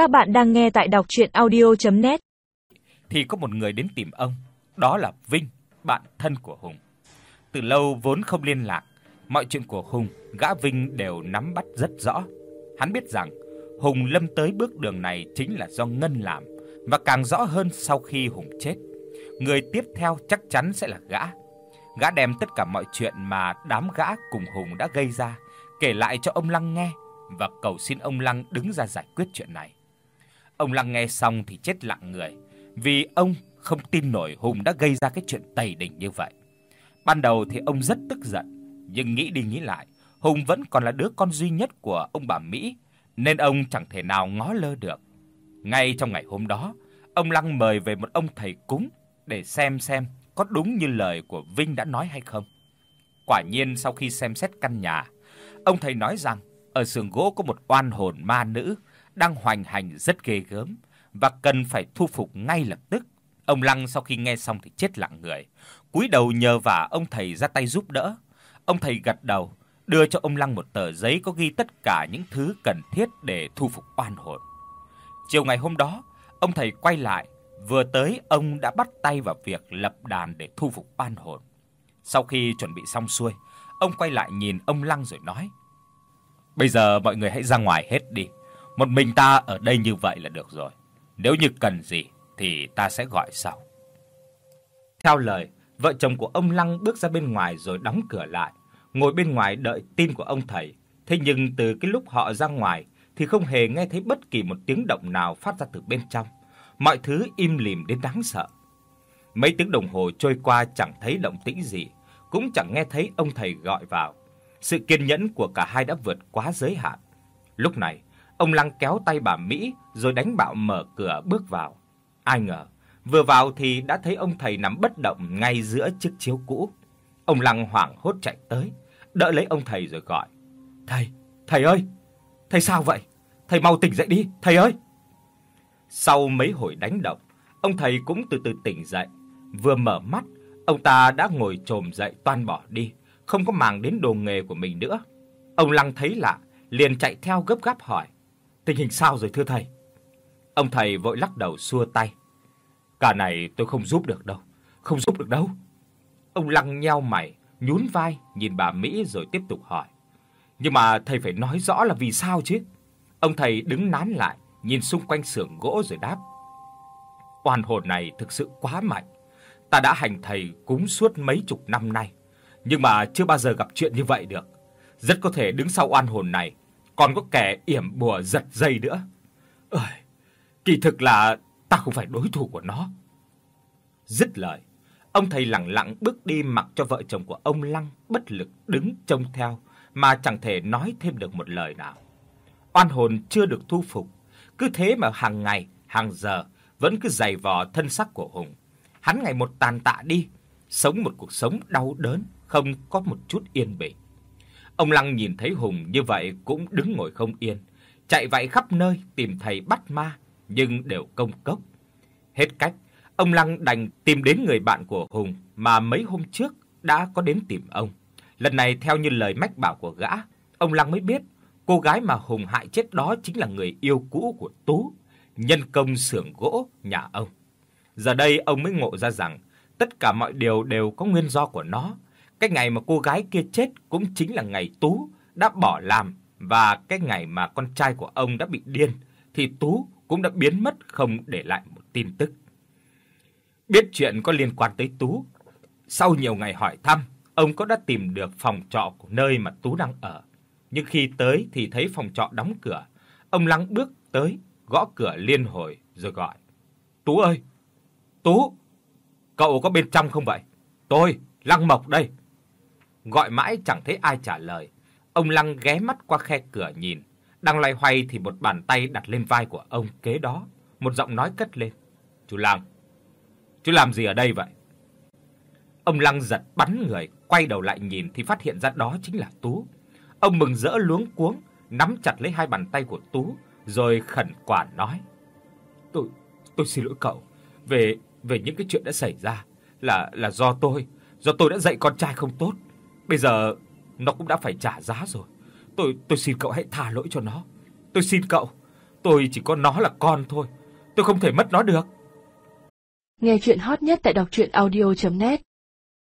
Các bạn đang nghe tại đọc audio net Thì có một người đến tìm ông, đó là Vinh, bạn thân của Hùng. Từ lâu vốn không liên lạc, mọi chuyện của Hùng, gã Vinh đều nắm bắt rất rõ. Hắn biết rằng Hùng lâm tới bước đường này chính là do Ngân làm và càng rõ hơn sau khi Hùng chết. Người tiếp theo chắc chắn sẽ là gã. Gã đem tất cả mọi chuyện mà đám gã cùng Hùng đã gây ra kể lại cho ông Lăng nghe và cầu xin ông Lăng đứng ra giải quyết chuyện này. Ông Lăng nghe xong thì chết lặng người, vì ông không tin nổi Hùng đã gây ra cái chuyện tày đình như vậy. Ban đầu thì ông rất tức giận, nhưng nghĩ đi nghĩ lại, Hùng vẫn còn là đứa con duy nhất của ông bà Mỹ, nên ông chẳng thể nào ngó lơ được. Ngay trong ngày hôm đó, ông Lăng mời về một ông thầy cúng để xem xem có đúng như lời của Vinh đã nói hay không. Quả nhiên sau khi xem xét căn nhà, ông thầy nói rằng ở xưởng gỗ có một oan hồn ma nữ đang hoành hành rất ghê gớm và cần phải thu phục ngay lập tức. Ông Lăng sau khi nghe xong thì chết lặng người, cúi đầu nhờ vả ông thầy ra tay giúp đỡ. Ông thầy gật đầu, đưa cho ông Lăng một tờ giấy có ghi tất cả những thứ cần thiết để thu phục oan hồn. Chiều ngày hôm đó, ông thầy quay lại, vừa tới ông đã bắt tay vào việc lập đàn để thu phục oan hồn. Sau khi chuẩn bị xong xuôi, ông quay lại nhìn ông Lăng rồi nói: "Bây giờ mọi người hãy ra ngoài hết đi. Một mình ta ở đây như vậy là được rồi. Nếu như cần gì thì ta sẽ gọi sau." Theo lời, vợ chồng của ông Lăng bước ra bên ngoài rồi đóng cửa lại, ngồi bên ngoài đợi tin của ông thầy. Thế nhưng từ cái lúc họ ra ngoài thì không hề nghe thấy bất kỳ một tiếng động nào phát ra từ bên trong. Mọi thứ im lìm đến đáng sợ. Mấy tiếng đồng hồ trôi qua chẳng thấy động tĩnh gì, cũng chẳng nghe thấy ông thầy gọi vào. Sự kiên nhẫn của cả hai đã vượt quá giới hạn. Lúc này, ông Lăng kéo tay bà Mỹ rồi đánh bạo mở cửa bước vào. Ai ngờ, vừa vào thì đã thấy ông thầy nằm bất động ngay giữa chiếc chiếu cũ. Ông Lăng hoảng hốt chạy tới, đỡ lấy ông thầy rồi gọi: "Thầy, thầy ơi, thầy sao vậy? Thầy mau tỉnh dậy đi, thầy ơi." Sau mấy hồi đánh động, ông thầy cũng từ từ tỉnh dậy, vừa mở mắt, ông ta đã ngồi chồm dậy toan bỏ đi, không có màng đến đồ nghề của mình nữa. Ông Lăng thấy lạ, liền chạy theo gấp gáp hỏi: "Tình hình sao rồi thưa thầy?" Ông thầy vội lắc đầu xua tay: "Cả này tôi không giúp được đâu, không giúp được đâu." Ông Lăng nheo mày, nhún vai nhìn bà Mỹ rồi tiếp tục hỏi: "Nhưng mà thầy phải nói rõ là vì sao chứ?" Ông thầy đứng nán lại, nhìn xung quanh xưởng gỗ rồi đáp: "Oan hồn này thực sự quá mạnh. Ta đã hành thầy cúng suốt mấy chục năm nay, nhưng mà chưa bao giờ gặp chuyện như vậy được. Rất có thể đứng sau oan hồn này còn có kẻ yểm bùa giật dây nữa. Ơi, kỳ thực là ta không phải đối thủ của nó." Dứt lời, ông thầy lặng lặng bước đi mặc cho vợ chồng của ông Lăng bất lực đứng trông theo mà chẳng thể nói thêm được một lời nào. Oan hồn chưa được thu phục, cứ thế mà hàng ngày, hàng giờ vẫn cứ giày vò thân xác của Hùng. Hắn ngày một tàn tạ đi, sống một cuộc sống đau đớn, không có một chút yên bình. Ông Lăng nhìn thấy Hùng như vậy cũng đứng ngồi không yên, chạy vạy khắp nơi tìm thầy bắt ma nhưng đều công cốc. Hết cách, ông Lăng đành tìm đến người bạn của Hùng mà mấy hôm trước đã có đến tìm ông. Lần này theo như lời mách bảo của gã, ông Lăng mới biết cô gái mà Hùng hại chết đó chính là người yêu cũ của Tú, nhân công xưởng gỗ nhà ông. Giờ đây ông mới ngộ ra rằng tất cả mọi điều đều có nguyên do của nó. Cái ngày mà cô gái kia chết cũng chính là ngày Tú đã bỏ làm và cái ngày mà con trai của ông đã bị điên thì Tú cũng đã biến mất không để lại một tin tức. Biết chuyện có liên quan tới Tú, sau nhiều ngày hỏi thăm, ông có đã tìm được phòng trọ của nơi mà Tú đang ở. Nhưng khi tới thì thấy phòng trọ đóng cửa. Ông Lăng bước tới, gõ cửa liên hồi rồi gọi. "Tú ơi, Tú, cậu có bên trong không vậy? Tôi, Lăng Mộc đây." Gọi mãi chẳng thấy ai trả lời. Ông Lăng ghé mắt qua khe cửa nhìn, đang loay hoay thì một bàn tay đặt lên vai của ông kế đó, một giọng nói cất lên. "Chú Lăng, chú làm gì ở đây vậy?" Ông Lăng giật bắn người, quay đầu lại nhìn thì phát hiện ra đó chính là Tú. Ông mừng rỡ luống cuống, nắm chặt lấy hai bàn tay của Tú rồi khẩn khoản nói: "Tôi tôi xin lỗi cậu về về những cái chuyện đã xảy ra, là là do tôi, do tôi đã dạy con trai không tốt. Bây giờ nó cũng đã phải trả giá rồi. Tôi tôi xin cậu hãy tha lỗi cho nó. Tôi xin cậu. Tôi chỉ có nó là con thôi. Tôi không thể mất nó được. Nghe chuyện hot nhất tại đọc audio net